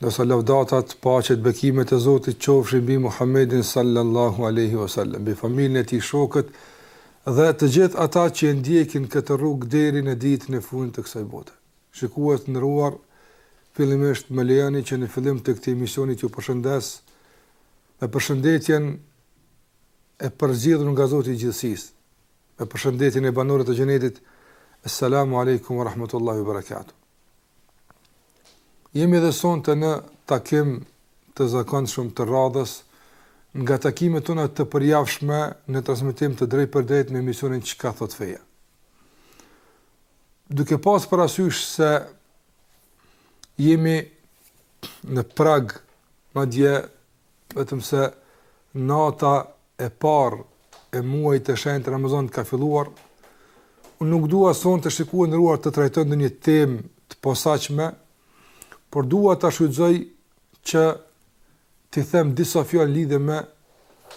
Ndërsa lavdatat, paqet, bekimet e Zotit qofshin mbi Muhammedin sallallahu alejhi ve sellem, mbi familjen e tij, shokët dhe të gjithë ata që e ndjekin këtë rrugë deri në ditën e fundit të kësaj bote. Shikues të nderuar, fillimisht më lejoni që në fillim të këtij emisioni t'ju përshëndes me përshëndetjen e përzgjedhur nga Zoti i gjithësisë, me përshëndetjen e banorëve të xhenetit, Assalamu alaikum wa rahmatullahi wa barakatuh. Jemi dhe sonte në takim të zakonshëm të radhës nga takimet tona të përjavshme në transmetim të drejtpërdrejtë në emisionin Çka thotë feja. Duke pas parasysh se jemi në prag, madje vetëm se nata e parë e muajit të shenjtë të Ramazanit ka filluar, unë nuk dua sonte shikues të nderuar të trajtoj ndonjë temë të posaçme, por dua ta shfrytëzoj që t'i them disa fjalë lidhur me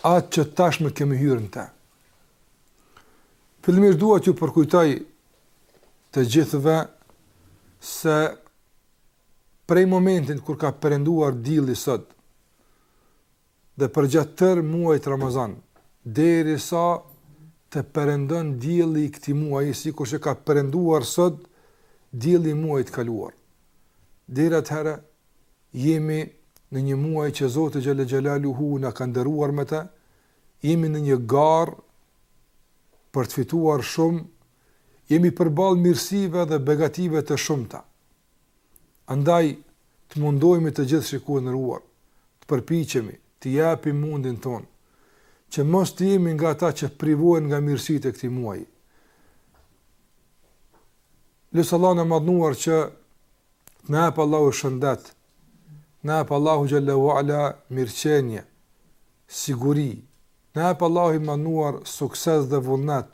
atë që tashmë kemi hyrë në te. Fillimisht dua t'ju përkujtoj të gjithëve se prej momentit kur ka perënduar dielli sot, Dhe përgjatë tërë muajit Ramazan, derisa të perëndon dielli i këtij muaji, sikur që ka perënduar sot dielli i muajit të kaluar. Deri atëherë jemi në një muaj që Zoti xhalla xhalaluhu na ka nderuar me të, jemi në një garë për të fituar shumë, jemi përballë mirësive dhe begative të shumta. Andaj, të mundohemi të gjithë shikues të nderuar, të përpiqemi, të japim mundin tonë, që mos të jemi nga ata që privohen nga mirësitë e këtij muaji. Lus Allahun e madhëruar që të na jep Allahu shëndet, të na jep Allahu xhelle ue ala mirëqenje, siguri, na jep Allahu i madhëruar sukses dhe vullnet,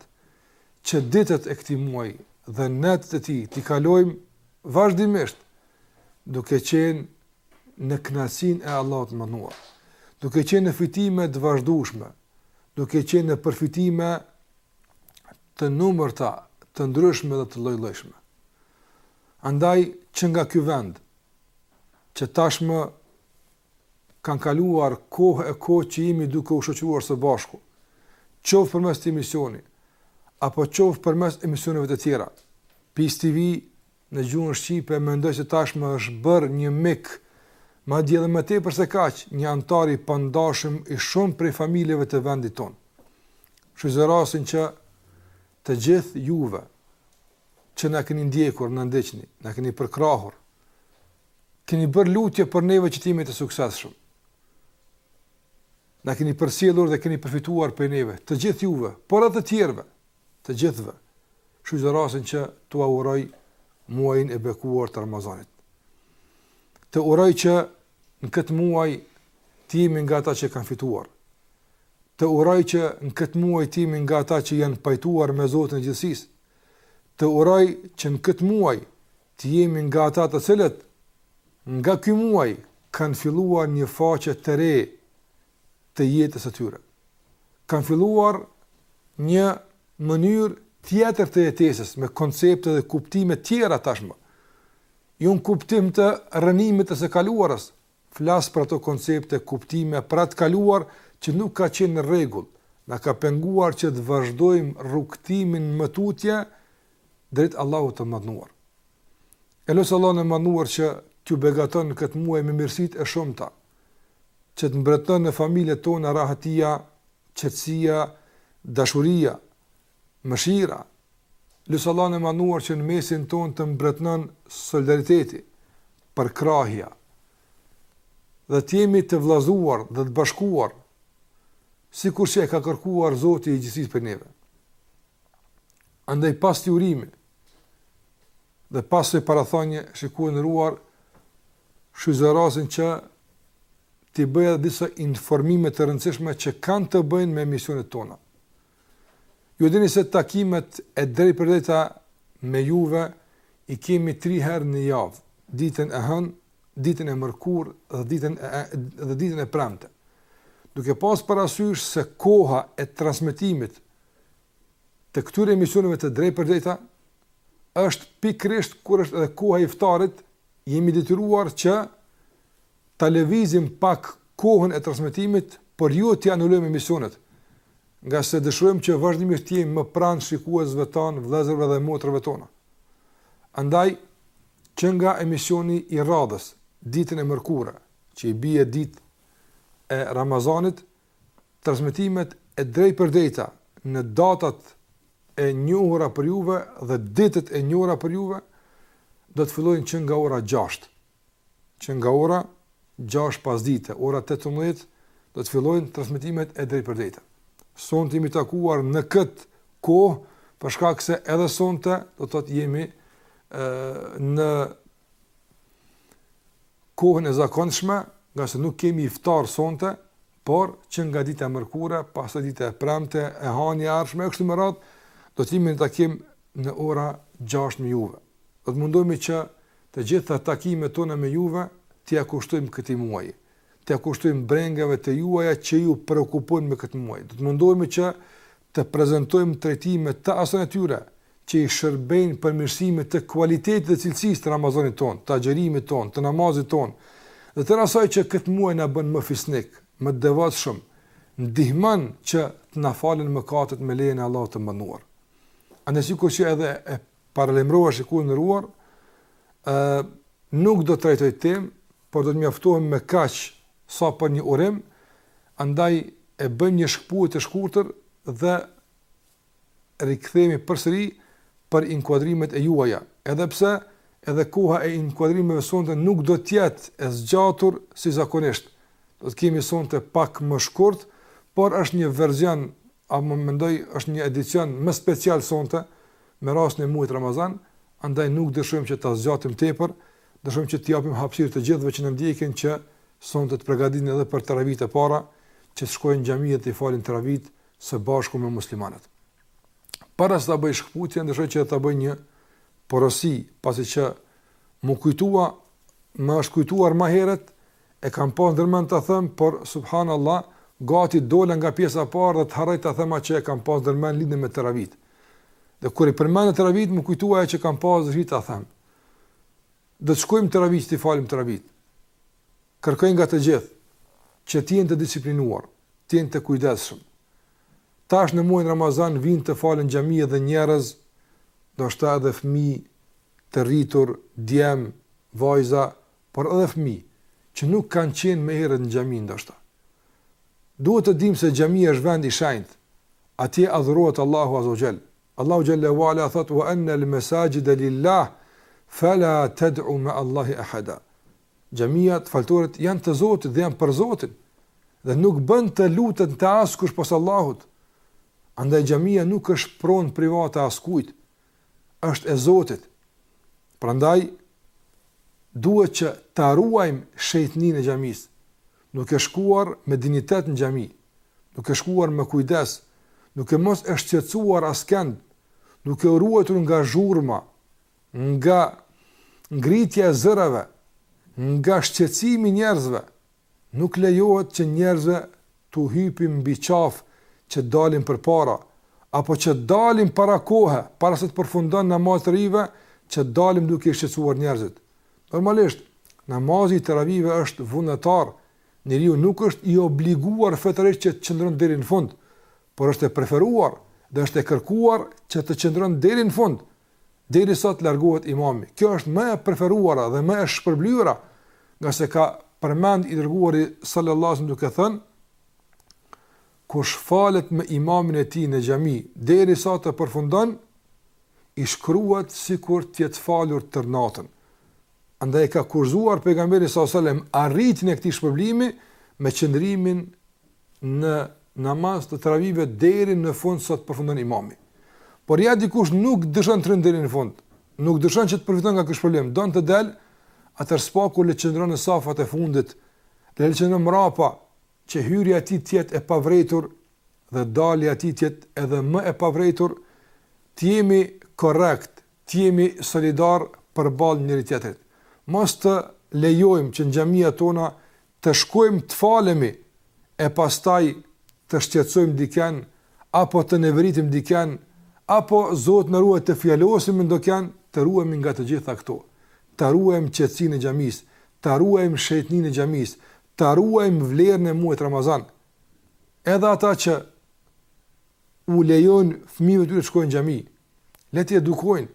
që ditët e këtij muaji dhe netët e tij t'i kalojmë vazhdimisht duke qenë në kënaqësinë e Allahut të madhëruar, duke qenë në fitime të vazhdueshme, duke qenë në përfitime të panumërta, të ndryshme dhe të lloj-llojshme. Andaj që nga ky vend që tashmë kanë kaluar kohë e kohë që jemi duke u shoqëruar së bashku, qoftë përmes këtij emisioni apo qoftë përmes emisioneve të tjera. Peace TV në gjuhën shqipe mendoj se tashmë është bërë një mik, madje edhe më tepër se kaq, një anëtar i pandashëm i shumë prej familjeve të vendit tonë. Shfrytëzoj rastin që të gjithë juve që na keni ndjekur, na ndiqni, na keni përkrahur, Keni bërë lutje për neve që të jemi të suksesshëm. Na keni përcjellur dhe keni përfituar prej neve, të gjithë juve, por edhe të tjerëve, të gjithëve. Shfrytëzoj rastin që t'ua uroj muajin e bekuar të Ramazanit. Të uroj që në këtë muaj të jemi nga ata që kanë fituar. Të uroj që në këtë muaj të jemi nga ata që janë pajtuar me Zotin e gjithësisë. Të uroj që në këtë muaj Të jemi nga ata të cilët nga ky muaj kanë filluar një faqe të re të jetës së tyre. Kanë filluar një mënyrë tjetër të jetesës me koncepte dhe kuptime të tjera tashmë. Jo në kuptim të rrënimit të së kaluarës, Flas për ato koncepte, kuptime, për atë të kaluar që nuk ka qenë në rregull, na ka penguar që të vazhdojmë rrugëtimin më tutje drejt Allahut të Madhnuar. E lus Allahun e Madhnuar që t'ju begaton në këtë muaj me mirësitë e shumta, që të mbretëron në familjet tona rahatia, qetësia, dashuria, mëshira, lus Allahun e Madhnuar që në mesin tonë të mbretëron solidariteti, përkrahja dhe të jemi të vëllazuar dhe të bashkuar sikur që e ka kërkuar Zoti i gjithësisë prej neve. Andaj pas këtij urimi dhe pas kësaj parathënie shikues të nderuar shfrytëzoj rastin që t'i bëj edhe disa informime të rëndësishme që kanë të bëjnë me emisionet tona. Ju e dini se takimet e drejtpërdrejta me juve i kemi 3 herë në javë, ditën e hënë, ditën e mërkurë dhe ditën e dhe ditën e premte. Duke pas parasysh se koha e transmetimit të këtyre emisioneve të drejtpërdrejta është pikërisht kur është edhe koha e iftarit, jemi të detyruar që Ta lëvizim pak kohën e transmetimit, por jo t'i anulojmë emisionet, ngase dëshirojmë që vazhdimisht të jemi më pranë shikuesve tanë, vëllezërve dhe motrave tona. Andaj, që nga emisioni i radhës, ditën e mërkurë, që i bie ditë e Ramazanit, transmetimet e drejtpërdrejta në datat e njohura për juve dhe ditët e njohura për juve do të fillojnë që nga ora gjashtë. që nga ora gjashtë pasdite, ora tetëmbëdhjetë, do të fillojnë transmetimet e drejtpërdrejta. Sonte jemi takuar në këtë kohë, për shkak se edhe sonte do të thotë jemi në kohën e zakonshme, ngase nuk kemi iftar sonte, Por, që nga dita e mërkure, pastaj dita e premte, e hënia e ardhshme e kështu me radhë, do të jemi në takim në ora gjashtë me juve. Do të mundohemi që të gjitha takimet tona me juve t'ia kushtojmë këtij muaji, t'ia kushtojmë brengave të juaja që ju preokupojnë me këtë muaj. Do të mundohemi që të prezentojmë trajtime të asaj natyre që i shërbejnë përmirësimit të kualitetit dhe cilësisë të Ramazanit tonë, të agjërimit tonë, të namazit tonë, dhe tërë asaj që këtë muaj na bën më fisnik, më të devotshëm, ndihmon që të na falen mëkatet me lejen e Allahut të Madhëruar. Andaj sikur që edhe e paralajmërova shikues të nderuar, nuk do të trajtoj temë, por do të mjaftohem me kaq sa për një urim, andaj e bëjmë një shkëputje të shkurtër dhe rikthehemi përsëri për inkuadrimet e juaja, edhe pse edhe koha e inkuadrimeve sonte nuk do të jetë e zgjatur si zakonisht. Do të kemi sonte pak më shkurt, por është një verzion, apo mendoj, është një edicion më special sonte, me rastin e muajit Ramazan, andaj nuk dëshirojmë që ta zgjatim tepër, dëshirojmë që t'i japim hapësirë të gjithëve që na ndjekin që sonte të përgatiten edhe për teravitë e para, që të shkojnë në xhami dhe të falin teravitë së bashku me muslimanët. Para se ta bëj shkëputjen, dëshiroj që ta bëj një porosi, pasi që m'u kujtua, më është kujtuar më herët, e kam pas ndërmend ta them, por subhanallah, gati dola nga pjesa e parë dhe të harroj ta them atë që e kam pas ndërmend lidhur me teravitë. Dhe kur i përmenda teravitë, m'u kujtua ajo që kam pas dëshirë ta them. Do të shkojmë teravitë, t'i falim teravitë. Kërkoj nga të gjithë, që të jenë të disiplinuar, të jenë të kujdesshëm. Tash në muajin Ramazan, vijnë të falen në xhami edhe njerëz, ndoshta edhe fmijë, të rritur, djem, vajza, por edhe fmijë, që nuk kanë qenë më herët në xhami, ndoshta. Duhet të dimë se xhamia është vend i shenjtë, atje adhurohet Allahu azza wa jall. Allahu xhalla wa ala thotë wa anna al-masajida lillah fala tad'u ma'a Allahi ahada. Xhamiat, faltoret janë të Zotit dhe janë për Zotin dhe nuk bën të lutet askush pos Allahut. Andaj xhamia nuk është pronë private e askujt, është e Zotit. Prandaj duhet që ta ruajmë shejtninë e xhamisë, duke shkuar me dinjitet në xhami, duke shkuar me kujdes, duke mos e shqetësuar askënd, duke u ruajtur nga zhurma, nga ngritja e zërave, nga shqetësimi i njerëzve, Nuk lejohet që njerëzve t'u hypim mbi qafë që dalim përpara, apo që dalim para kohe, para se të përfundon namazi i teravive, që dalim duke i shqetësuar njerëzit. Normalisht, namazi i teravive është vullnetar, njeriu nuk është i obliguar fetërisht që të qëndron deri në fund, por është e preferuar dhe është e kërkuar që të qëndron deri në fund, derisa të largohet imami. Kjo është më e preferuara dhe më e shpërblyera, ngase ka përmend i dërguari sallallahu alajhi wasallam duke thënë kush falet me imamin e tij në xhami derisa të përfundon i shkruhet sikur të jetë falur tërë natën. Andaj ka kushtëzuar pejgamberi sallallahu alajhi wasallam arritjen e këtij shpërblimi me qëndrimin në namaz të teravive deri në fund sa të përfundon imami. Por ja dikush nuk dëshon të rrinë deri në fund, nuk dëshon që të përfiton nga kjo, s'është problem, don të del, atëherë së paku le të qëndron në safat e fundit, le të qëndron mbrapa, që hyrja e tij të jetë e pavërejtur, dhe dalja e tij të jetë edhe më e pavërejtur, të jemi korrekt, të jemi solidar përballë njëri-tjetrit. Mos të lejojmë që në xhamia tona të shkojmë të falemi e pastaj të shqetësojmë dikën apo të neveritim dikën apo Zoti na ruajt të fjalosim me ndokën, të ruhemi nga të gjitha këto. Ta ruajmë qetësinë e xhamisë, ta ruajmë shenjtëninë e xhamisë, ta ruajmë vlerën e muajit Ramazan. Edhe ata që u lejojnë fëmijëve të tyre të shkojnë në xhami, le t'i edukojnë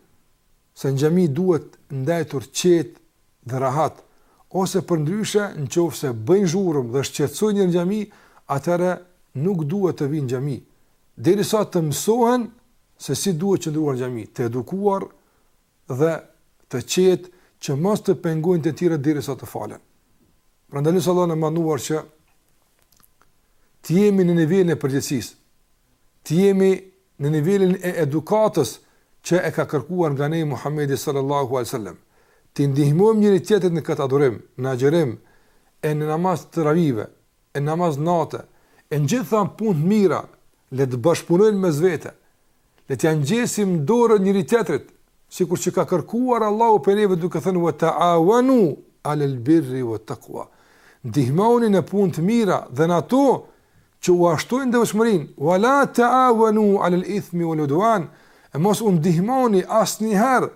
se në xhami duhet ndejtur qetë dhe rahat, ose përndryshe në qoftë se bëjnë zhurmë dhe shqetësojnë njerëzit në xhami, atëherë nuk duhet të vijnë në xhami, derisa të mësohen se si duhet qëndruar në xhami, të edukuar dhe të qetë që mos të pengojnë të tjerët derisa të falen. Prandaj lus Allahun e Madhëruar që të jemi në nivelin e përgjegjësisë, të jemi në nivelin e edukatës që e ka kërkuar nga ne Muhamedi sallallahu alejhi ve sellem, t'i ndihmojmë njëri-tjetrit në këtë adhurim, në agjërim e në namaz të teravive, e në namaz nate, e në gjitha punë të mira, le të bashkëpunojmë mes vete, le t'ia zgjasim dorën njëri-tjetrit, sikur që ka kërkuar Allahu prej neve duke thënë: "Wa ta'awanu 'ala al-birri wat-taqwa", ndihmoni në punë të mira dhe në ato që ua shtojnë devotshmërinë, "Wa la ta'awanu 'ala al-ithmi wal-'udwan", e mos u ndihmoni asnjëherë,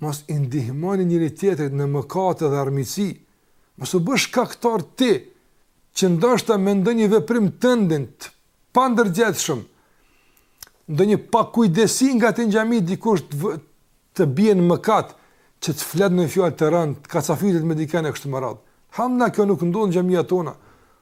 mos i ndihmoni njëri-tjetrit në mëkate dhe armiqësi, mos u bë shkaktar ti që ndoshta me ndonjë veprim tëndin të pandërgjegjshëm ndonjë pakujdesi nga ti në xhami dikush të bie në mëkat që të flet një fjalë të rëndë, të kacafytet me dikën e kështu me radhë. Hamna kjo nuk ndodh në xhamiat tona,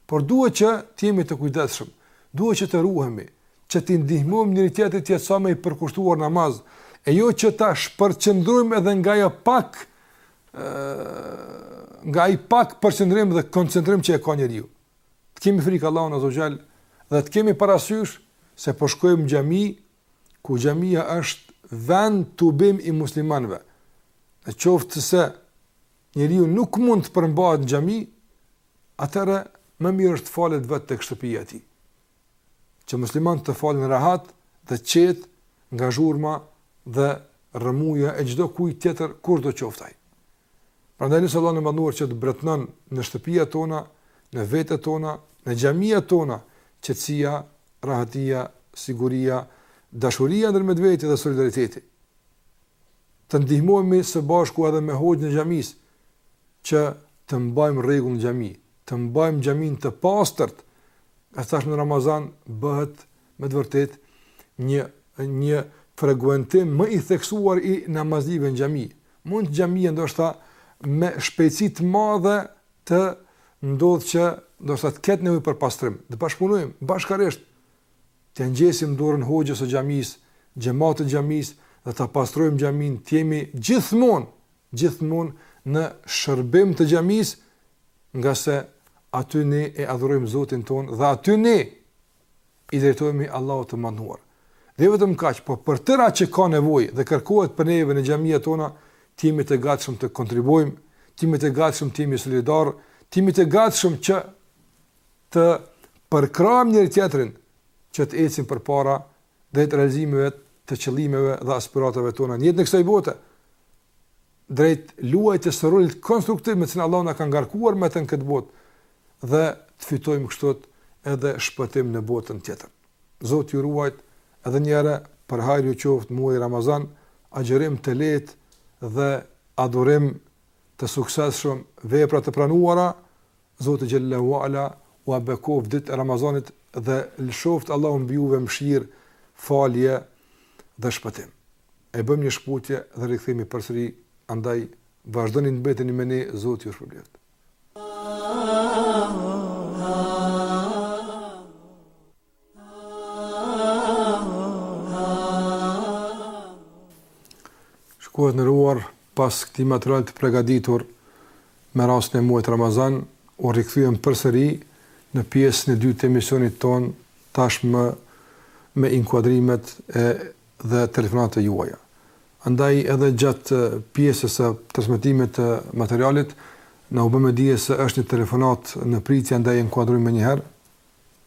por duhet që të jemi të kujdesshëm, duhet që të ruhemi, që të ndihmojmë njëri tjetrin të jetë sa më i përkushtuar në namaz, e jo që ta shpërqendrojmë edhe nga ajo pak ë nga ai pak përqendrim dhe koncentrim që e ka njeriu. të kemi frikë Allahun Azza wa Jall dhe të kemi parasysh se po shkojmë në xhami, ku xhamia është vendtubim i muslimanëve. Në qoftë se njeriu nuk mund të përmbahet në xhami, atëherë më mirë është të falet vetë tek shtëpia e tij. që muslimanët të falen rahat dhe qetë nga zhurma dhe rrëmuja e çdokujt tjetër kushdo qoftë ai. Prandaj lusim Allahun e Madhëruar që të mbretëron në shtëpia tona, në vetet tona, në xhamia tona, qetësia, rahatia, siguria, dashuria ndërmjet veti dhe solidariteti. të ndihmojmë së bashku edhe me hoxhën e xhamisë që të mbajmë rregull në xhami, të mbajmë xhaminë të pastër, e tash në Ramazan bëhet me të vërtetë një një frekuentim më i theksuar i namazlive në xhami. Mund xhamia ndoshta me shpejtësi të madhe të ndodhë që ndoshta të ketë nevojë për pastrim. Të bashkëpunojmë bashkërisht T'ia ngjesim dorën hoxhës së xhamisë, xhematit të xhamisë dhe ta pastrojmë xhaminë, të jemi gjithmonë, gjithmonë në shërbim të xhamisë, ngase aty ne e adhurojmë Zotin tonë dhe aty ne i drejtohemi Allahut të Madhëruar. Dhe jo vetëm kaq, po për tëra që ka nevojë dhe kërkohet për neve në xhamia tona, të jemi të gatshëm të kontribuojmë, të jemi të gatshëm të jemi solidarë, të jemi të gatshëm që të përkrahim njëri-tjetrin që të ecim përpara drejt realizimeve të qëllimeve dhe aspiratave tona në jetën e kësaj bote, drejt luajtjes së rolit konstruktiv me të cilin Allahu na ka ngarkuar me të në këtë botë dhe të fitojmë kështu edhe shpëtim në botën tjetër. Zoti ju ruajt edhe një herë për hajr ju qoftë muaji Ramazan, agjërim të lehtë dhe adhurim të suksesshëm, vepra të pranuara Zoti xhelle ue ala ua bekoftë ditët e Ramazanit dhe lëshoftë Allahu mbi juve mëshirë, falje dhe shpëtim. E bëjmë një shkputje dhe rikthehemi përsëri, andaj vazhdoni të mbeteni me ne, Zoti ju shpërbleftë. Shikues të nderuar, pas këtij materiali të pregaditur me rastin e muajit Ramazan, u rikthyem përsëri në pjesën e dytë të emisionit tonë tashmë me inkuadrimet edhe telefonatat e juaja. Andaj edhe gjatë pjesës së transmetimit të materialit, na u bë me dije se është një telefonatë në pritje, andaj inkuadrojmë menjëherë.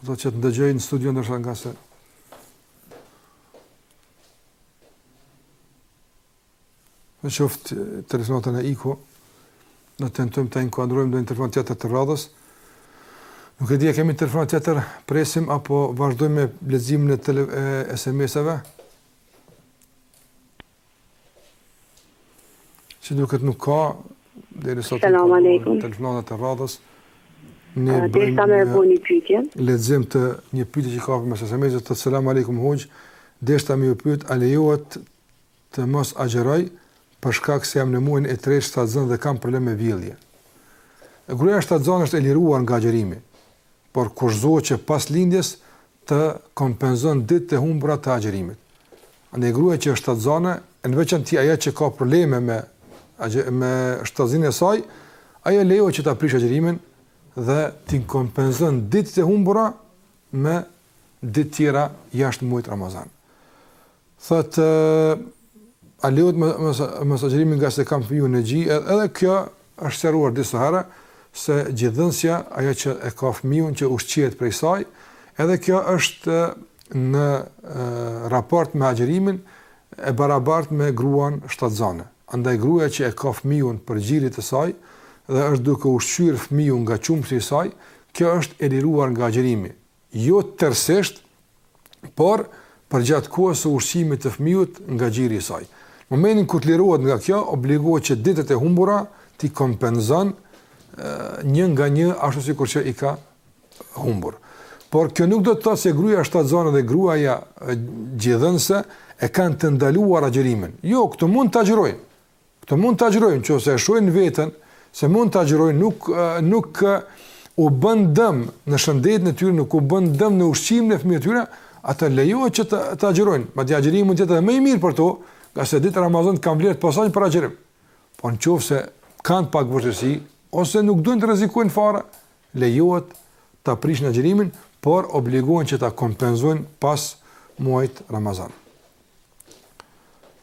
Do të të dëgjojmë në studio në shanga se. Në qoftë telefonata na iku, ne të tentojmë të inkuadrojmë ndonjë telefonatë tjetër të radhës. Nuk e di a kemi telefonatë tjetër, presim apo vazhdojmë me leximin e, e SMS-eve. Si duket nuk ka, dhe në sotë në përmërë telefonatë të radhës, ne bëjmë një lexim të një pyetje që ka përmes SMS-ës, thotë selam alejkum hoxhë, deshta me ju pyt, a lejohet të mos agjëroj, për shkak se jam në muajin e tretë shtatzënë dhe kam problem me vjellje. Gruaja shtatzënë është e liruar nga agjërimi, por kërkohet që pas lindjes të kompenzon ditët e humbura të agjërimit. Andaj gruaja që është shtatzane, në veçanti ajo që ka probleme me me shtatzaninë e saj, ajo lejohet që ta prish agjërimin dhe t'i kompenzon ditët e humbura me ditë tjera jashtë muajit Ramazan. Thotë, a lejohet mosagjërimi ngase kam fëmijën në gji, edhe kjo është sqaruar disa herë, se gjidhënësja, ajo që e ka fëmijun që ushqehet prej saj, edhe kjo është në raport me agjërimin e barabartë me gruan shtatzane. Andaj gruaja që e ka fëmijun prej gjirit të saj, dhe është duke ushqyer fëmijun nga qumështi i saj, kjo është e liruar nga agjërimi, jo tërësisht, por përgjatë kohës së ushqimit të fëmijut nga gjiri i saj. Në momentin kur të lirohet nga kjo, obligohet që ditët e humbura t'i kompenzon një nga një ashtu sikur që i ka humbur. Por kjo nuk do të thotë se gruaja shtatzënë dhe gruaja gjidhënëse e kanë të ndaluar agjërimin. Jo, këto mund të agjërojnë, Këto mund të agjërojnë, në qoftë se e shohin veten, se mund të agjërojnë, nuk, nuk u bën dëm në shëndetin e tyre, nuk u bën dëm në ushqimin e fëmijës të tyre, ata lejohet që të, të agjërojnë. Madje agjërimi mund të jetë edhe më i mirë për to, ngase ditët e Ramazanit kanë vlerë të posaçme për agjërim. Po në qoftë se kanë pak vështirësi, ose nuk duan të rrezikojnë fare, lejohet ta prishin agjërimin, por obligohen që ta kompenzojnë pas muajit Ramazan.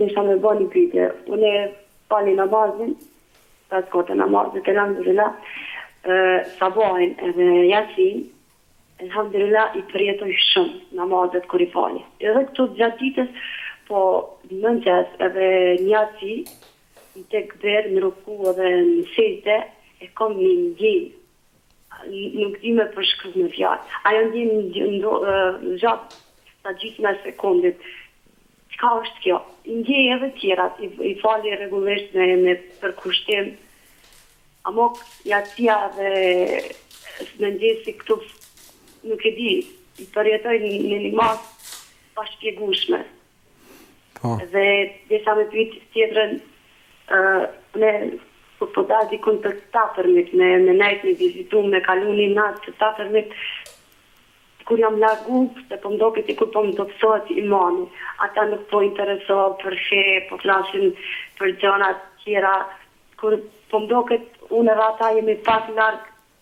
Desha me ba një pyetje. Unë e fali namazin, pesë kohët e namazit, elhamdulillah, sabahin edhe jacinë, elhamdulillah i përjetoj shum namazet kur i fali. Edhe kto gjatë ditës, po në mëngjes edhe në jaci, në tekbir, në ruku edhe në sexhde e kom ni ndje Nuk di me përshkru me fjalë. Ajo ndjenjë zgjat sa gjysma e sekundit. Çka është kjo? I ndjej edhe të tjerat, i fali rregullisht me me përkushtim. Amo jacia dhe mëngjesi këtu nuk e di, i përjetoj në një masë të pashpjegueshme. Po. Dhe desha me pyet tjetrën, ë kur po dal dikun te t'afërmit me me nejt me vizitu me kalu një natë te t'afërmit kur jam larg pse po m'doket si kur po më dobësohet imani ata nuk po interesohen për fe po flasin për gjana tjera kur po m'doket unë dhe ata jemi pak larg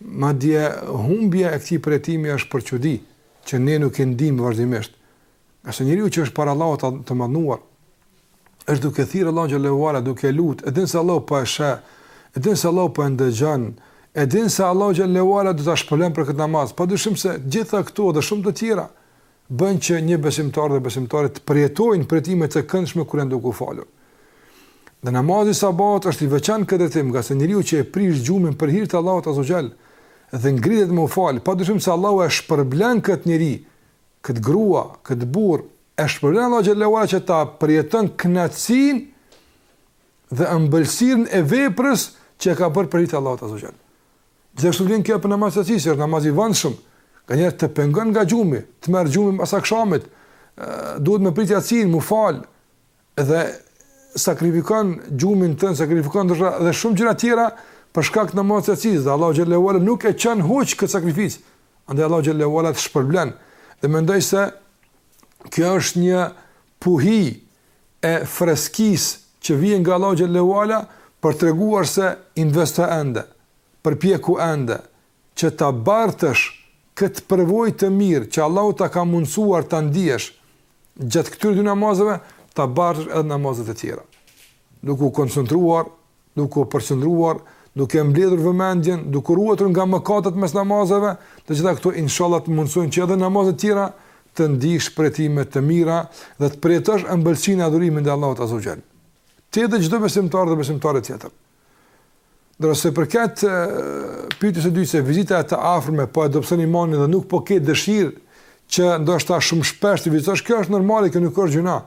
Madje, humbja e këtij përjetimi është për çudi, që ne nuk e ndiejmë vazhdimisht. Ngase njeriu që është para Allahut të Madhnuar, është duke thirrë Allahun xhallahu ala, duke lutur, e din se Allahu po e sheh, e din se Allahu po e ndëgjon, e din se Allahu xhallahu ala do ta shpërblen për këtë namaz. Padyshim se gjitha këto dhe shumë të tjera bën që një besimtar dhe besimtare të përjetojnë përjetime të këndshme kur janë duke u falur. Dhe namazi i sabahut është i veçantë në këtë drejtim, ngase njeriu që e prish gjumin për hir të Allahut azze ve xhel dhe ngrihet me u fal, padyshim se Allahu e shpërblen këtë njeri, këtë grua, këtë burr, e shpërblen Allahu xhallahu ala që ta përjeton kënaqësinë dhe ëmbëlsinë e veprës që ka bërë për hir të Allahut azze ve xhel. Gjithashtu vlen kjo për namaz të jacisë, është namaz i vonshëm, nganjëherë të pengon nga gjumi, të merr gjumi mas akshamit, duhet me prit jacinë, m'u falë, edhe sakrifikon gjumin tënd, sakrifikon ndryshe dhe shumë gjëra tjera për shkak të namazit të jacisë dhe Allahu xhallahu ala nuk e çon huq këtë sakrificë. Andaj Allahu xhallahu ala të shpërblen. Dhe mendoj se kjo është një puhi e freskisë që vjen nga Allahu xhallahu ala për të treguar se investo ende, përpjeku ende që ta bartësh këtë përvojë të mirë që Allahu ta ka mundësuar ta ndiesh gjatë këtyre dy namazeve, ta bartësh edhe namazet e tjera. Duke u koncentruar duke u përqëndruar, duke mbledhur vëmendjen, duke u ruajtur nga mëkatet mes namazeve, të gjitha këto inshallah të mundësojnë që edhe namazet e tjera të ndish prej tyre më të mira dhe të përjetosh ëmbëlsinë e adhurimit ndaj Allahut Azza wa Jall. Ti dhe çdo besimtar dhe besimtare tjetër. Ndërsa përket pyetjes së dytë se vizita e të afërme po e dobëson imanin dhe nuk po ke dëshirë që ndoshta shumë shpesh të vizitosh, kjo është normale, kjo nuk është gjynah.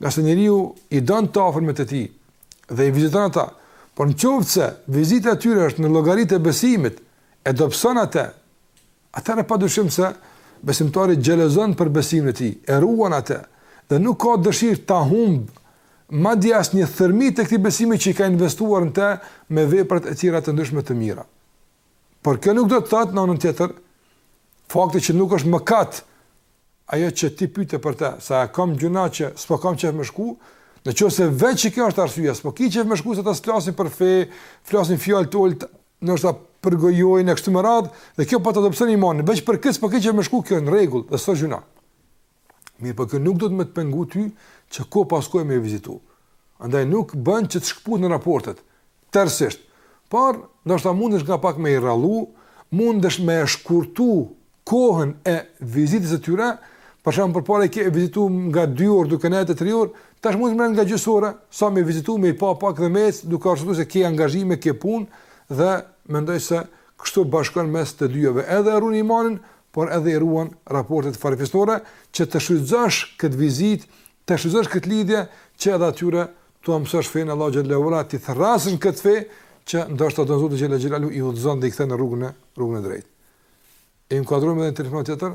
Ngase njeriu i don të afërmit e tij, dhe i viziton ata, por në qoftë se vizita e tyre është në llogari të besimit, e dobëson atë, atëherë pa dyshim se besimtari xhelozon për besimin e tij, e ruan atë, dhe nuk ka dëshirë ta humbë, madje asnjë thërmi të këtij besimi që i ka investuar në te me veprat e tjera të ndryshme të mira. Por kjo nuk do të thotë në anën tjetër fakti që nuk është mëkat ajo që ti pyte për të, se a kam gjynah që s'po kam qef me shku, në qoftë se veç kjo është arsyeja, s'po ki qef me shku se ata s'flasin për fe, flasin fjalë të ulët, ndoshta përgojojnë e kështu me radhë, dhe kjo po ta dobson imanin, veç për këtë s'po ki qef me shku, kjo në rregull, dhe s'o gjynah. Mirëpo kjo nuk duhet me të pengu ty që kohë pas kohe me i vizitu. Andaj nuk bën që të shkëputen raportet, tërësisht. Por, ndoshta mundesh nga pak me i rrallu, mundesh me e shkurtu kohën e vizitës së tyre, për shembull përpara ke vizitu nga 2 orë duke nejtë a 3 orë, tash mundesh me ndejt gjysore, sa me i vizitu, me i pa pak dhe me ecë, duke arsyetu se ke angazhime, ke punë, dhe mendoj se Kështu bashkon mes të dyjave edhe e ruan imanin, por edhe i ruan raportet farefisnore, që të shfrytëzosh këtë vizitë, të shfrytëzosh këtë lidhje që edhe atyre t'ua mësosh fenë e Allahut xhelle ue ala, t'i thërrasësh në këtë fe që ndoshta do Zoti xhelle xhelaluhu i udhëzon dhe i kthen në rrugën e rrugën e drejtë. E inkuadrojmë edhe një telefonatë tjetër.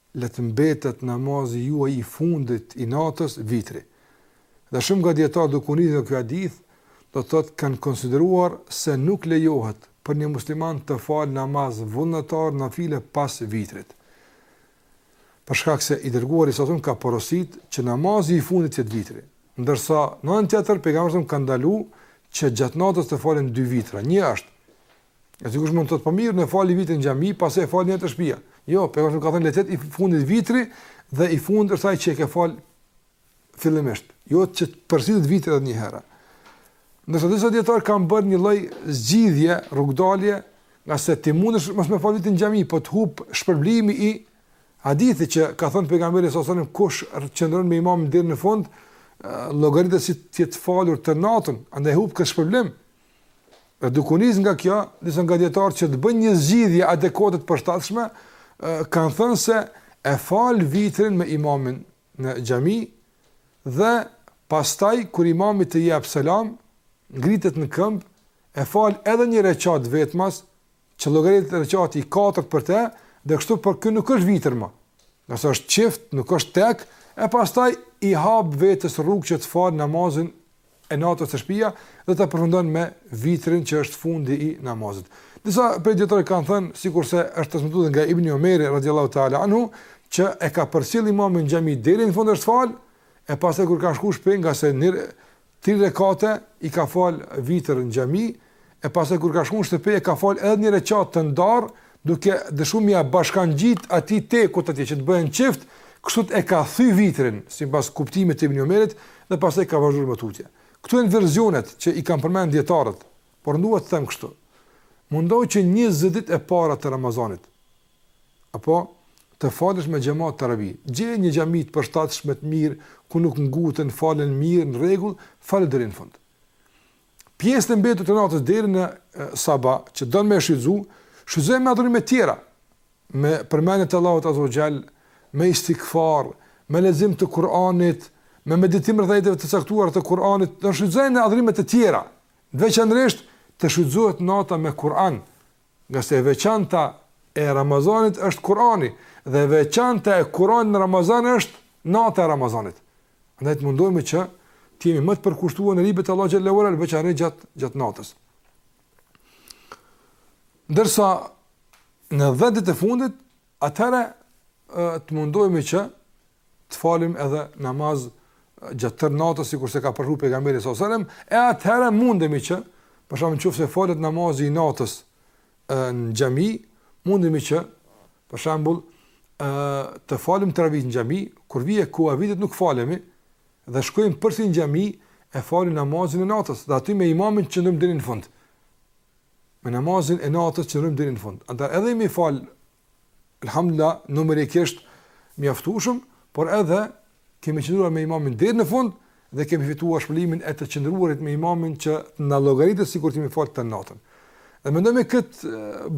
le të mbetet namazi juaj i fundit i natës vitri. Dhe shumë nga dijetarët duke u nisur nga ky hadith, do të thotë kanë konsideruar se nuk lejohet për një musliman të falë namaz vullnetar nafile pas vitrit. Për shkak se i dërguari alejhi selatu ue selam ka porosit që namazi i fundit të jetë vitri, ndërsa në anën tjetër pejgamberi ka ndaluar që gjatë natës të falen dy vitra. Një është E dikush mund të thotë po mirë, po e fali vitrin në xhami, pastaj fali një te shtëpia. Jo, pejgamberi ka thënë le të jetë i fundit vitri dhe i fundit është ai që e ke fal fillimisht. Jo që të përsëritet vitri edhe një herë. Ndërsa disa dijetarë kanë bërë një lloj zgjidhje, rrugdalje, ngase ti mundesh mos me fal vitrin në xhami, po të hub shpërblimi i hadithit që ka thënë pejgamberi alejhi selam kush qëndron me imam deri në fund, llogaritet si të ketë falur tërë natën, andaj hub këtë shpërblim. Dhe duke u nis nga kjo, disa nga dijetarët që të bëjnë një zgjidhje adekuate të përshtatshme, kanë thënë se e fal vitrin me imamin në xhami dhe pastaj kur imami të jap selam, ngritet në këmbë, e fal edhe një rekat vetmas, që llogaritet rekati i katërt për të, dhe kështu për të nuk është vitër më. Nëse është çift, nuk është tek, e pastaj i hap vetes rrugë që të fal namazin e natës te shpia dhe ta përfundojë me vitrin që është fundi i namazit. Disa prej dijetarëve kanë thënë, sikurse është transmetuar nga Ibn Omeri radhiyallahu ta'ala anhu, që e ka përcjell imamin në xhami deri në fund është fal, e pastaj kur ka shku shpi ngase tri rekate i ka fal vitrin në xhami e pastaj kur ka shku në shtëpi e ka fal edhe një rekat të ndarë duke dëshiruar me ia bashkangjit atij tekut atje që të bëhen çift, kështu e ka thy vitrin sipas kuptimit të Ibn Omerit dhe pastaj ka vazhduar më tutje. Këto janë versionet që i kanë përmend dijetarët, por unë dua të them kështu. Mundohu që 20 ditët e para të Ramazanit pra të falesh me xhamat teravi. Gjeje një xhami të përshtatshme të mirë ku nuk nguten, falen mirë në rregull, fale deri në fund. Pjesën e mbetur të natës deri në saba që don me e shfrytzu, shfrytëzoje me adhurime të tjera, me përmendje të Allahut azza wa jall, me istighfar, me lexim të Kur'anit, me meditim rreth ajeteve të caktuara të Kur'anit, shfrytëzoje me adhurime të tjera. Veçanërisht të shfrytëzohet nata me Kur'an, ngase e veçanta e Ramazanit është Kur'ani dhe e veçanta e Kur'anit në Ramazan është nata e Ramazanit. Andaj të mundohemi që të jemi më të përkushtuar në ibadet të Allahut xhel-le ue ala, veçan gjatë, gjatë natës. Ndërsa, në dhjetë ditët e fundit, atëherë të mundohemi që të falim edhe namaz gjatë tërë natës, sikurse ka vepru pejgamberi s.a.s. E atëherë mundemi që, për shembull në qoftë se falet namazi i natës në xhami, mundemi që Për shembull, ë të falim teravitë në xhami, kur vjen koha e vitrit nuk falemi dhe shkojmë përsëri në xhami e falim namazin e natës dhe aty me imamin qëndrojmë deri në fund. Me namazin e natës qëndrojmë deri në fund. Andaj edhe jemi fal Alhamdulillah, numerikisht mjaftueshëm, por edhe Kemi qëndruar me imamin deri në fund dhe kemi fituar shpërblimin e të qëndruarit me imamin që na llogaritet sikur të jemi fal tërë natën. Dhe mendoj me këtë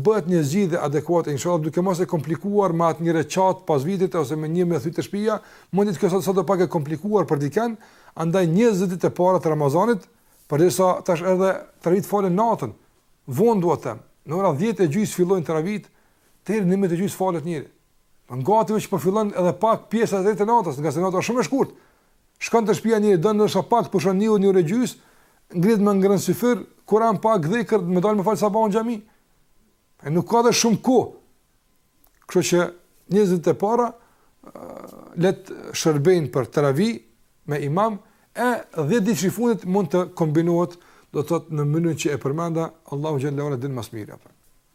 bëhet një zgjidhje adekuate inshallah duke mos e komplikuar me atë një rekat pas vitrit ose me një me e thy te shtëpia, mund të jetë sadopak e komplikuar për dikënd, andaj 20 ditët e para të Ramazanit, përderisa tash edhe teravitë falen natën vonë, dua të them, në orën 10 e gjys fillojnë teravitë, deri në 11 e gjys falet njeri. Gati veç po fillon edhe pak pjesa e tretë e natës, nga se nata është shumë e shkurt. Shkon te shtëpia njeri don ndoshta pak pushon një orë, një orë gjys, ngrihet me ngrën syfyr, kuran pa gdhi, me dal me fal sabahun në xhami. Ai nuk ka dhe shumë kohë. Kështu që njerëzit të para le të shërbehen për travi me imam e 10 ditë i fundit mund të kombinohet do të thotë në mënyrë që e përmenda Allahu xhallahu ala din më së miri apo.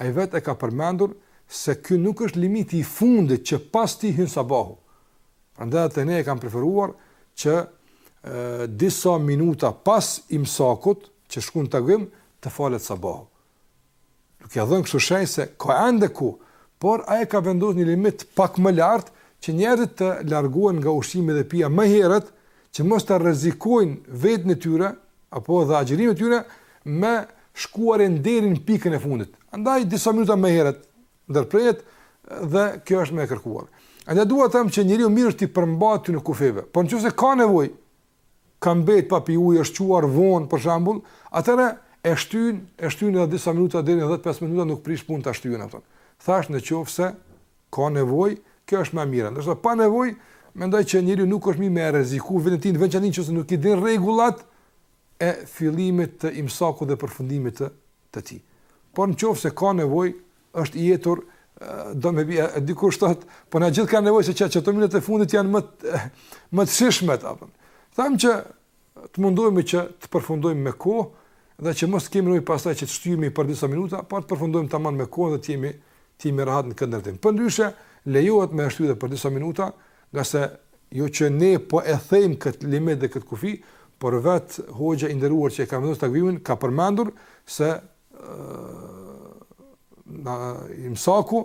Ai vetë e ka përmendur se ky nuk është limiti i fundit që pas tij hyn sabahu. Prandaj edhe te ne e kanë preferuar që disa minuta pas imsakut që shkruan takvimi, të falet sabahu. Duke dhënë kështu shenjë se ka ende kohë, por ai ka vendos një limit pak më lart që njerëzit të largohen nga ushqimi dhe pija më herët që mos të rrezikojnë veten e tyre apo dhe agjërimin e tyre me shkuarën deri në pikën e fundit. Andaj disa minuta më herët ndërprehet dhe kjo është më e kërkuar. Andaj dua të them që njeriu mirë është t'i përmbahet kufijve. Po nëse ka nevojë, ka mbet pa pi ujë, është çuar vonë për shembull, atëherë e shtyn, e shtyn edhe disa minuta deri në 10-15 minuta nuk prish punë ta shtyn atë. Thash në qoftë se Ka nevojë, kjo është më e mira. Ndërsa pa nevojë, mendoj që njeriu nuk është mirë me e rreziku veten e tij, veçanërisht nëse nuk i din rregullat e fillimit të imsakut dhe përfundimit të të tij. Por në qoftë se ka nevojë, është i etur, do me pi, e dikush thot, po na gjithë kanë nevojë se ato minutat e fundit janë më, më të shishme apo. Them që të mundohemi që të përfundojmë me kohë dhe që mos të kemi nevojë pastaj që të shtyhemi për disa minuta, por të përfundojmë tamam me kohë dhe të jemi të jemi rahat në këtë drejtim. Përndryshe, lejohet me e shty edhe për disa minuta, nga se jo që ne po e thejmë këtë limit dhe këtë kufi, por vetë hoxha i nderuar që e ka vendosë takvimin, ka përmendur se imsaku,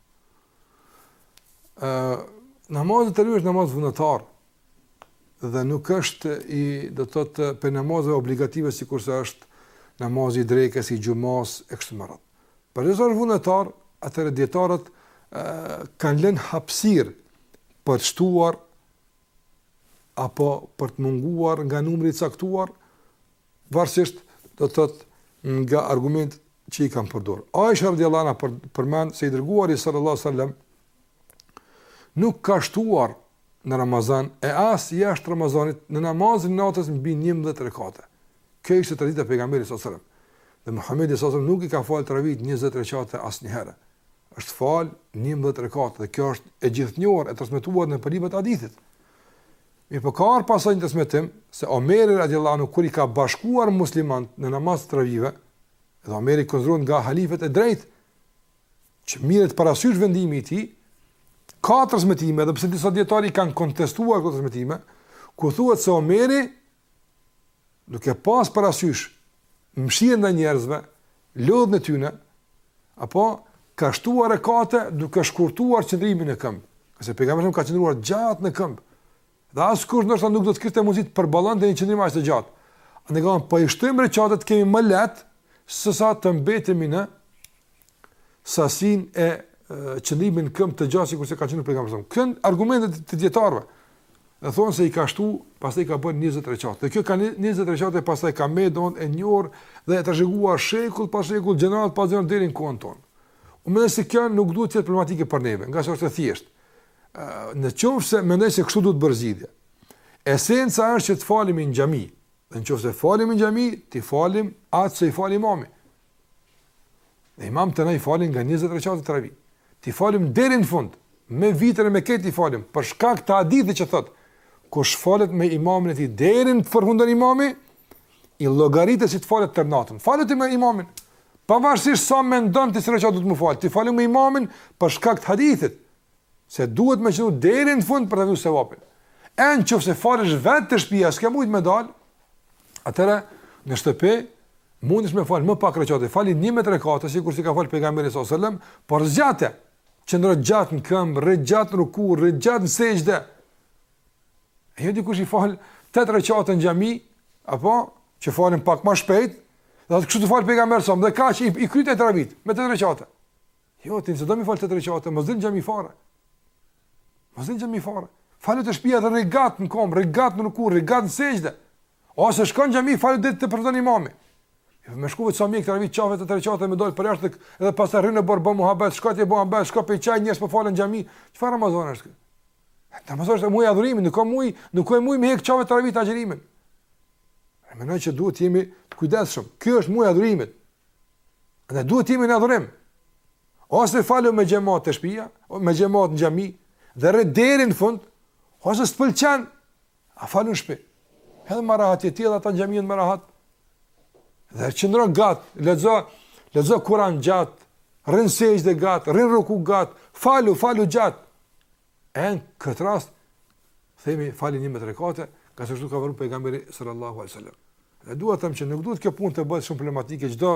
Ë namazi teravive është namaz vullnetar dhe nuk është i do të thotë prej namazeve obligative sikurse është namazi i drekës i xhumasë e kështu me radhë. Përderisa është vullnetar, atëherë dijetarët kanë lënë hapësirë për të shtuar apo për të munguar nga numri i caktuar Varësisht, do të thotë nga argumentet që i kanë përdorur. Aisha radhiyallahu anha për, përmend se i dërguari sallallahu alaihi wasallam nuk ka shtuar në Ramazan e as jashtë Ramazanit në namazin e natës mbi 11 rekate. Kjo ishte tradita e pejgamberit sallallahu alajhi wasallam. Dhe Muhamedi sallallahu alajhi wasallam nuk i ka falë teravitë 20 rekate asnjëherë. I ka fal 11 rekate dhe kjo është e gjithënjohur e transmetuar në librat e hadithit. Mirëpo ka ardhur pastaj një transmetim se Omeri radiallahu anhu kur i ka bashkuar muslimanët në namaz të travive, dhe Omeri konsiderohet nga halifet e drejtë që merret parasysh vendimi i tij, ka transmetime edhe pse disa dijetarë i kanë kontestuar këto transmetime, ku thuhet se Omeri duke pas parasysh mëshirë ndaj njerëzve, lodhjen e tyre, apo ka shtuar rekate duke shkurtuar qëndrimin në këmbë. Sepse pejgamberi ka qëndruar gjatë në këmbë, dhe askush ndoshta nuk do të kishte mundësi të përballonte një qëndrim aq të gjatë. Ne kam po i shtojmë rekatet e kemi më lehtë sesa të mbetemi në sasinë e qëndrimit në këmbë të gjatë sikur se ka qenë pejgamberi sallallahu alajhi wasallam. Këto janë argumentet e dijetarëve që thonë se i ka shtu, pastaj i ka bërë 20 rekat. Dhe kjo nga 20 rekate pastaj ka mbetur e njohur dhe e trashëguar shekull pas shekull gjeneratë pas gjenerate deri në kohën tonë. Unë mendoj se kjo nuk duhet të jetë problematike për neve, ngase është e thjeshtë. Në qoftë se mendoj se kështu duhet bërë zgjidhja. Esenca është që të falemi në xhami. Në qoftë se falemi në xhami, t'i falim atë që i fal imami. Nëse imamët na i falin nga 20 reqate teravi, t'i falim deri në fund, me vitër e me krejt t'i falim, për shkak të hadithit që thotë, kush falet me imamin e tij deri në të përfundon imami, i llogaritet si të falet tërë natën. Falet ti me imamin, pavarësisht sa mendon ti se reqate duhet m'u falë, t'i falim me imamin për shkak të hadithit. Se duhet me qëndru deri në fund për të fitu sevapin. E në qoftë se falesh vetë te shpia, s'ke mujtë me dalë, atëherë në shtëpi, mundesh me falë më pak reqate, fali njëmbëdhjetë rekate, sikurse ka falë pejgamberi s.a.s. Por zgjate, qëndro gjatë në këmbë, rri gjatë në ruku, rri gjatë në sexhde. E jo dikush i falë tetë reqate në xhami, apo, që falen pak ma shpejt, dhe thotë kështu është falë pejgamberi s.a.s. dhe kaq, i, i kryen teravitë, me tetë reqate. Jo, ti nëse do me i falë tetë reqate, mos dil në xhami fare. Mos dil në xhami fare. Falu te shpia dhe rri gat në kom, rri gat në ruku, rri gat në sexhde. Ose shko në xhami, falu deri të përfundon imami. Jo, me shku veç sa me i hek teravitë qafe tetë reqate, me dalë përjashtë edhe pastaj rrinë e bëjnë muhabet, shkojnë te bëjnë muhabet, shkojnë pinë çaj njerëzit po falen në xhami. Çfarë Ramazani është ky? Ramazani është muaj i adhurimit, nuk është muaj, nuk është muaj me hekë qafe teravitë e agjërimin. E mendoj që duhet të jemi të kujdesshëm. Ky është muaj i adhurimit. Dhe duhet të jemi në adhurim. Ose falu me xhamat te shtëpia, me xhamat në xhami dhe rri deri në fund, ose s'pëlqen, a falu në shtëpi. Edhe më rahat je ti edhe ata në xhami më rahat. Dhe qëndro gat, lexo, lexo Kur'an gjat, rri në sexhde gat, rri në ruku gat, falu, falu gjat. E në këtë rast, themi fali një me tre rekate, se kështu ka vepru pejgamberi sallallahu alejhi ve sel-lem. Dhe dua të them që nuk duhet kjo punë të bëhet shumë problematike, çdo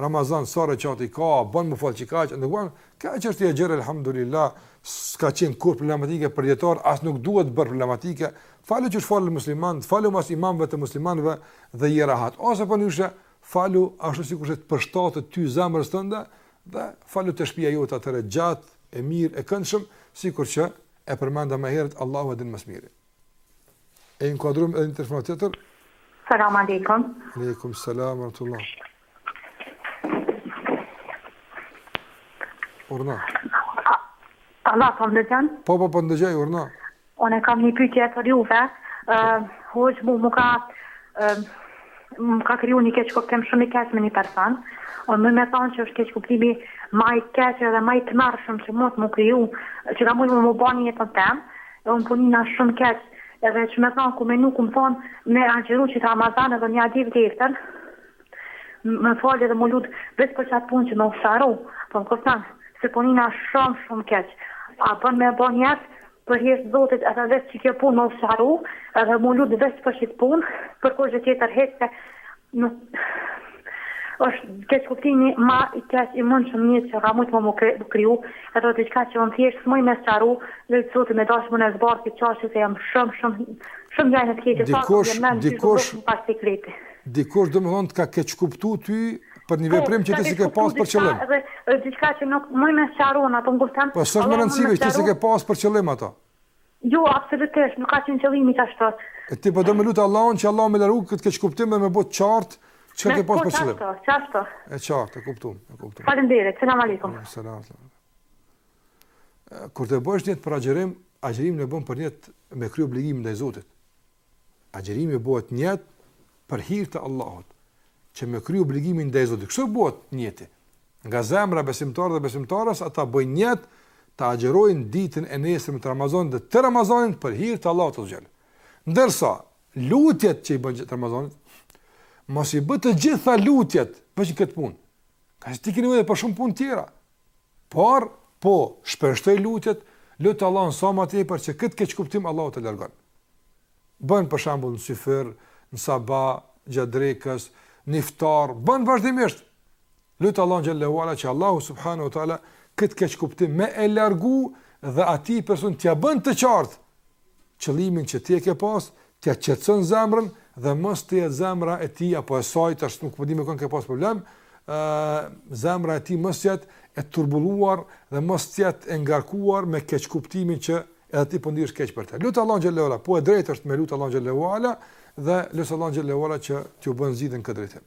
Ramazan, sa rekate ka, bën me falë kaq, nuk bën kaq, çështje e gjerë, alhamdulillah, s'ka qenë kurrë problematike për dijetarë, as nuk duhet bërë problematike, falu qysh falen muslimanët, falu mas imamve të muslimanve dhe je rahat, ose për po njëshe, falu ashtu sikur që i përshtatet ty zemrës tënde, Dhe falu te shpia jote atëherë gjatë e mir e këndshëm sikur që e përmenda më herët Allahu e din më së miri. E inkuadrojmë edhe një telefonatë tjetër. Selam aleikum. Aleikum selam rahmetullah. Urna. Alo, a po më dëgjon? Po po po të ndëgjoj urdhno. Unë kam një pyetje për juve. Ë, hoxhë, mu m'u ka ë m'u ka kriju një keqkuptim shumë i keq me një person. Unë muj me thanë që është keqkuptimi ma i keq edhe ma i tmerrshëm që mujt m'u kriju, që ka mujt m'u ba në jetën tem. E unë po nihna shumë keq. Edhe qysh me thanë, kum me, domethanë me agjëru qet Ramazan edhe me ja di vërtetën. Me u fal edhe mu lut veç për qat punë që me u sqaru, po më kupton, se po nihna është shumë shumë keq. A bën me bo nijet për hir të Zotit edhe veç që kjo punë me u sqaru, edhe mu lut veç për qit punë, për kurrgjë tjetër hiç se nuk është keqkuptimi ma i keq i mundshëm nje që ka mujt me m'u kriju, edhe diçka që unë thjesht s'muj me sqaru, lut Zotin me dashtë me ma zbardh këtë çështje se jam shumë shumë shumë gjendje të keqe, sa të vjen mend qysh u bo kum pas sikleti. Dikush domethënë të ka keqkuptu ty për një veprim që ti s'e ke pas për qëllim. Po, është diçka që nuk mund me sqaru, apo nuk them. Po s'është me rëndësi veç ti s'e ke pas për qëllim atë. Jo, absolutisht, nuk ka qenë qëllimi ashtu. E ti po do me lut Allahun që Allahu me largu këtë keqkuptim dhe me bo të qartë çka ke pas për qëllim. Po, çfarë? E qartë, e kuptuam, e kuptuam. Faleminderit, selam aleikum. Selam. Kur të bësh nijet për agjërim, agjërimin e bën për nijet me kry obligimin ndaj Zotit. Agjërimi bëhet nijet për hir të Allahut, që me kry obligimin ndaj Zotit. Kështu bëhet nijeti. Nga zemra e besimtarit dhe besimtares ata bëjnë nijet ta agjërojnë ditën e nesërme të Ramazanit edhe tërë Ramazanin për hir të Allahut azze ve xhel. Ndërsa lutjet që i bën gjatë Ramazanit mos i bë të gjitha lutjet veç për këtë punë. Se ti ke nevojë edhe për shumë punë tjera. Por, po, shpeshtoji lutjet, lute Allahun sa ma tepër që këtë keqkuptim Allahu ta largon. Bën për shembull në syfyr, në sabah, gjatë drekës, në iftar, bën vazhdimisht. Lute Allahun xhelle ve ala që Allahu subhanahu wa taala këtë keqkuptim me e largu dhe atij personi t'ia bën të qartë qëllimin që ti e ke pas, t'ja qetëson zemrën dhe mos të jetë zemra e tij apo e saj, tash nuk po di me kë ke pas problem, ë zemra e tij mos jetë e turbulluar dhe mos të jetë e ngarkuar me keqkuptimin që edhe ti po ndihesh keq për të. Lute Allahun xhele ue ala, po e drejtë është me lut Allahun xhele ue ala dhe lute Allahun xhele ue ala që t'ju bën zgjidhje në këtë drejtim.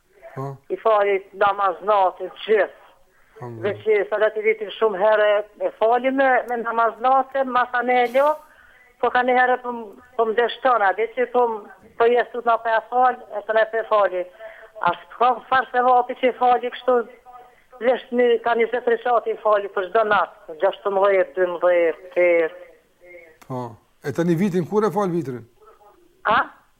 Po. I fali namaz nate gjithë. Dhe që salati vitrin shumë herë e fali me, me namaz nate, mas e me e lo, po kanjëherë po, po më deshton, a dhe që po, po jes të nga për e fali, e të nga për e fali. A së përka më farë se vapi që i fali kështu, dhe shë një, ka njëzet reqate i fali për çdo natë, gjashtëmbëdhjet, dymbëdhjet, tetë. Po, e të një vitrin, kur e fali vitrin? A?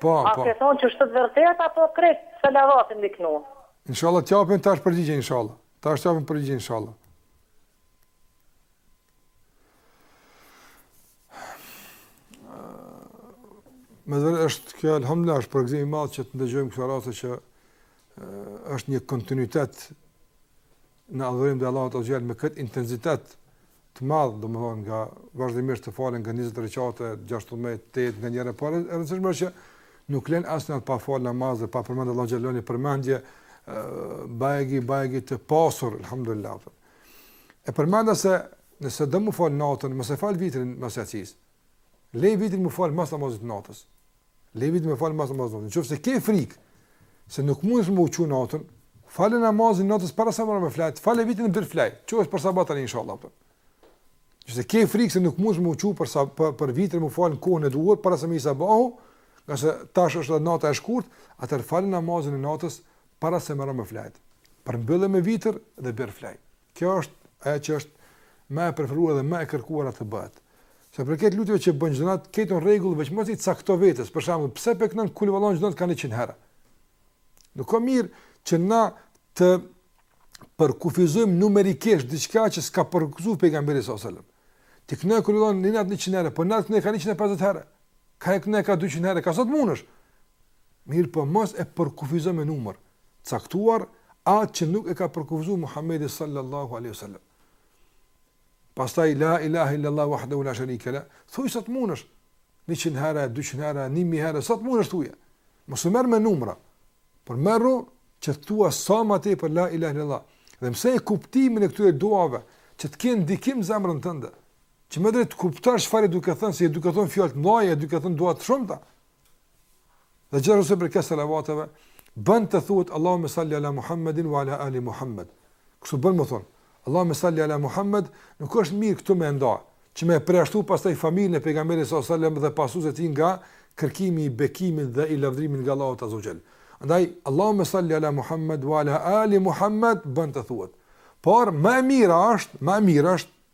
Po, po. A ke thonë që është e vërtetë apo krejt salavatin me kënu? Inshallah të japim tasht përgjigje inshallah. Tash të japim përgjigje inshallah. E vërtetë është kjo alhamdulillah është përgëzim i madh që të ndëgjojmë kësi raste që është një kontinuitet në adhurim ndaj Allahut Azza wa Jall me këtë intenzitet të madh, domethënë nga vazhdimisht të falen nga 20 reqate, 16, 8 nganjëherë, po e rëndësishme është që nuk lën asnjë natë pa fal namaz dhe pa përmend Allahun Xhele në përmendje bajegi bajegi të pasur, alhamdulillah. E përmenda se nëse do me fal natën, mos e fal vitrin mas jacisë. Leje vitrin me fal mas namazit natës. Leje vitrin me fal mas namazit natës. Në qoftë se ke frikë, se nuk mundesh me u çu natën, fale namazin natës para se me ra me flejt, fale vitrin e bjer flej, çohesh për sabah tani, inshallah, për. Nëse ke frikë se nuk mundesh me u çu për, për, për vitrin me fal në kohën e duhet, para se me hi sabahu, ngase tash është dhe nata e shkurt, atëherë fale namazin e natës para se me ra me flejt. Përmbylle me vitër dhe bjer flej. Kjo është ajo që është më e preferuar dhe më e kërkuara të bëhet. Sa i përket lutjeve që bën çdo natë, krejt në rregull veç mos i cakto vetes. Për shembull, nëse pe knon kulhuvallahun çdo natë ka 100 herë. Nuk ka mirë që na të përkufizojmë numerikisht diçka që s'ka përkufizuar pejgamberi alejhi selam. Ti knoje kulhuvallahun një natë 100 herë, po natë knoje ka 150 herë. Knoje ka 200 herë, ka sa t'mundesh. Mirëpo mos e përkufizo me numër të. caktuar atë që nuk e ka përkufizuar Muhamedi sallallahu alaihi wasallam. Pastaj la ilaha illa allah wahdahu la sharika la, thuaj sa të mundesh. 100 herë, 200 herë, 1000 herë, sa të mundesh thuaj. Mos u merr me numra. Por merru që të thua sa më tepër la ilaha illa allah. Dhe mësoje kuptimin e këtyre duave që të kenë ndikim në zemrën tënde. Që me drejt ta kuptosh çfarë je duke thënë, se je duke thënë fjalë të mëdha, duke thënë dua të shumta. Dhe gjithashtu sa i përket salavateve bën të thuhet Allahumma salli ala Muhammedin wa ala ali Muhammed. Kështu bën me thon. Allahumma salli ala Muhammed, nuk është mirë këtu me nda, që me përjashtu pastaj familjen e pejgamberit sallallahu alajhi wasallam dhe pasuesit e tij nga kërkimi i bekimit dhe i lavdërimit nga Allahu azza wa xhal. Andaj Allahumma salli ala Muhammed wa ala ali Muhammed bën të thuhet. Por më e mira është, më e mira është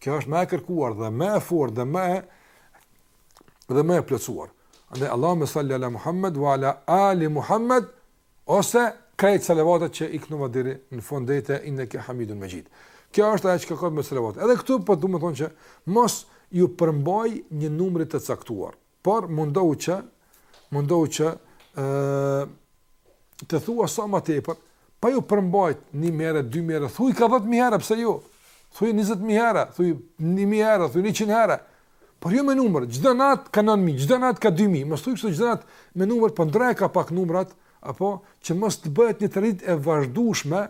Kjo është më e kërkuar dhe më e fortë dhe më e dhe më e plotësuar. Andaj Allahumma salli ala Muhammed wa ala ali Muhammed ose krejt salavatet që i këndojmë deri në fund deri te inneke Hamidun mexhid. Kjo është ajo që ka të bëjë me salavatet. Edhe këtu po du me thonë që mos iu përmbaj një numri të caktuar. Por mundohu mundohu që të thua sa më tepër, pa iu përmbajt një mijë herë, dy mijë herë, thuj ka dhjetë mijë herë, pse jo? Thuj njëzet mijë herë, thuj një mijë herë, thuj njëqind herë. Por jo me numër, çdo natë ka nëntë mijë, çdo natë ka dy mijë, mos thuj kështu çdo natë me numër, po ndërroji ka pak numrat, apo që mos të bëhet një traditë e vazhdushme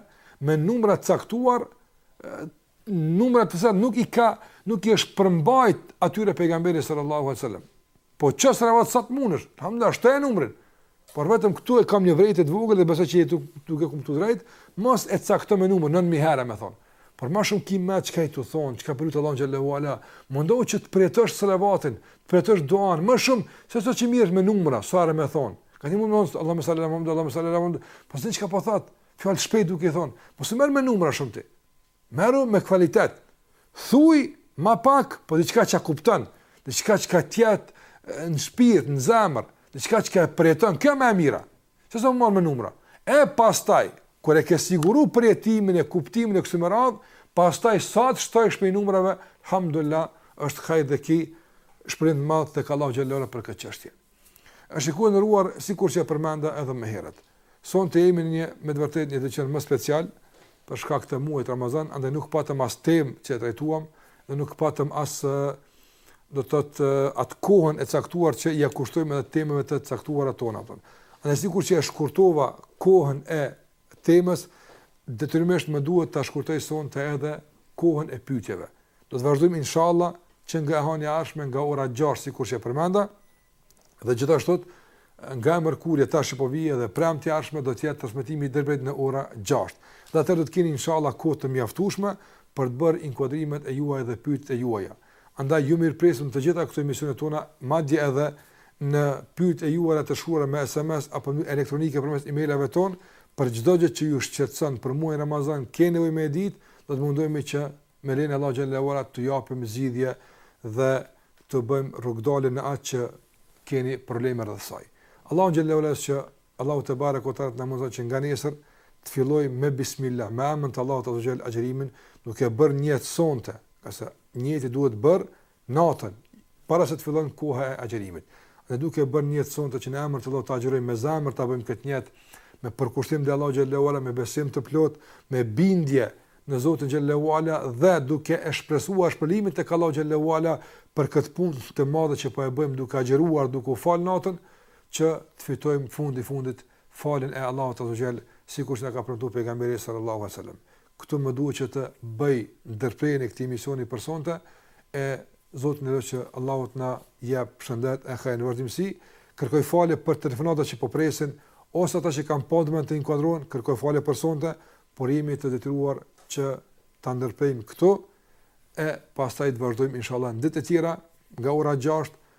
me numra të caktuar, numra të sa nuk i ka, nuk i është përmbajt atyre pejgamberi sallallahu alaihi wasallam. Po ço salavat sa të mundesh, alhamdulillah, shtoje numrin. Por vetëm këtu e kam një vërejtje të vogël dhe besoj që jeni duke kuptuar drejt, mos e cakto me numër 9000 herë me thon. Por më shumë kqyr çka je tu thon, çka po lut Allahu xhallahu ala, mundohu që të përjetosh salavatin, të përjetosh duan më shumë se sa që merr me numra, sa herë me thon. Ka një mund mos Allahu sallallahu alaihi wasallam, Allahu sallallahu alaihi wasallam, po s'di çka po thot, fjalë shpejt duke i thon. Mos e merr me numra shumë ti. Merru me kvalitet. Thuaj ma pak, po diçka që kupton, diçka që të jetë në shpirt, në zemër, diçka që e përjeton, kjo më e mira. Se sa me marr me numra. E pastaj, kur e ke siguruar përjetimin e kuptimin e kësaj radhë, pastaj sa të shtosh prej numrave, alhamdulillah, është hajr dhe ke shpërblim të madh tek Allahu xhallahu ala për këtë çështje. E shikues të nderuar sikur që e përmenda edhe më herët. Sonte jemi në një me të vërtetë një Dërgjan më special për shkak të muajit Ramazan, andaj nuk patëm as temë që e trajtuam dhe nuk patëm as do të thotë atë kohën e caktuar që ia kushtojmë edhe temave të caktuara tona. Andaj sikur që e shkurtova kohën e temës, detyrimisht më duhet ta shkurtoj sonte edhe kohën e pyetjeve. Do të vazhdojmë inshallah që nga e hënia e ardhshme nga ora 6 sikur që përmenda. Dhe gjithashtu nga e mërkurja tash që po vjen dhe e premtja e ardhshme do të jetë transmetimi i drejtpërdrejtë në ora 6. Dhe atëherë do të keni inshallah kohë të mjaftueshme për të bërë inkuadrimet e juaja dhe pyetjet e juaja. Andaj ju mirëpresim në të gjitha këto emisione tona, madje edhe në pyetjet e juaja të shkruara me SMS apo elektronike përmes emailave tonë, për çdo gjë që ju shqetëson për muajin Ramazan, keni nevojë me e ditë, do të mundohemi që me lejen e Allahut xhele ue ala t'u japim zgjidhje dhe t'u bëjmë rrugdalje në atë që keni probleme rreth saj. Allahu xhele ue ala që Allahu tebareke ue teala të na mundëson që nga nesër të fillojmë me bismillah, me emër të Allahut azze ue xhel agjërimin, duke bërë nijet sonte, ngase nijeti duhet bërë natën para se të fillon koha e agjërimit. Dhe duke bërë nijet sonte që në emër të Allahut të agjërojmë me zemër ta bëjmë këtë nijet, me përkushtim ndaj Allahut xhele ue ala, me besim të plot, me bindje në Zotin xhele ue ala dhe duke e shpresua shpërblimin te Allahu xhele ue ala për këtë punë të madhe që po e bëjmë duke agjëruar, duke u falë natën, që të fitojmë fundi fundit faljen e Allahut azza wa jall sikur që na ka premtuar pejgamberi sallallahu alaihi wasallam këtu më duhet që të bëj ndërprerjen e këtij emisioni për sonte e Zoti e që Allahu të na jap shëndet e hajr në vazhdimsi kërkoj falje për telefonatat që po presin ose ata që kanë pas mend të inkuadrohen kërkoj falje për sonte por jemi të detyruar që ta ndërprejmë këtu e pastaj të vazhdojmë inshallah në ditë të tjera nga ora 6